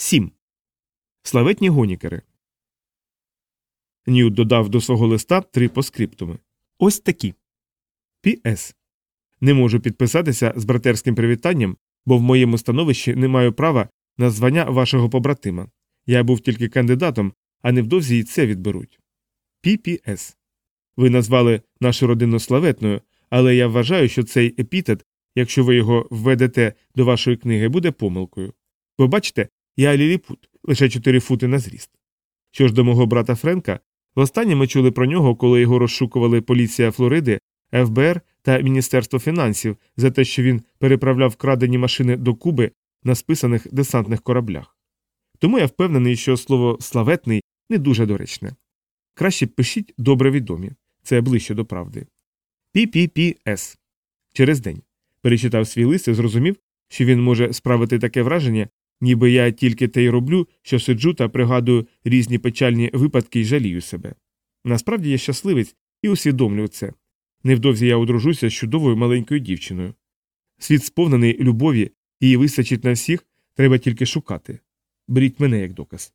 7. Славетні гонікери. Ньют додав до свого листа три поскриптуми. Ось такі. Пі.С. Не можу підписатися з братерським привітанням, бо в моєму становищі не маю права на звання вашого побратима. Я був тільки кандидатом, а невдовзі і це відберуть. Пі.Пі.С. Ви назвали нашу родину славетною, але я вважаю, що цей епітет, якщо ви його введете до вашої книги, буде помилкою. Ви бачите, я ліліпут, лише 4 фути на зріст. Що ж до мого брата Френка, востаннє ми чули про нього, коли його розшукували поліція Флориди, ФБР та Міністерство фінансів за те, що він переправляв крадені машини до Куби на списаних десантних кораблях. Тому я впевнений, що слово славетний не дуже доречне. Краще пишіть добре відомі, це ближче до правди. Пі-пі-пі-С. Через день. Перечитав свій лист і зрозумів, що він може справити таке враження, ніби я тільки те й роблю, що сиджу та пригадую різні печальні випадки і жалію себе. Насправді я щасливець і усвідомлюю це. Невдовзі я одружуся з чудовою маленькою дівчиною. Світ сповнений любові, її вистачить на всіх, треба тільки шукати. Беріть мене як доказ.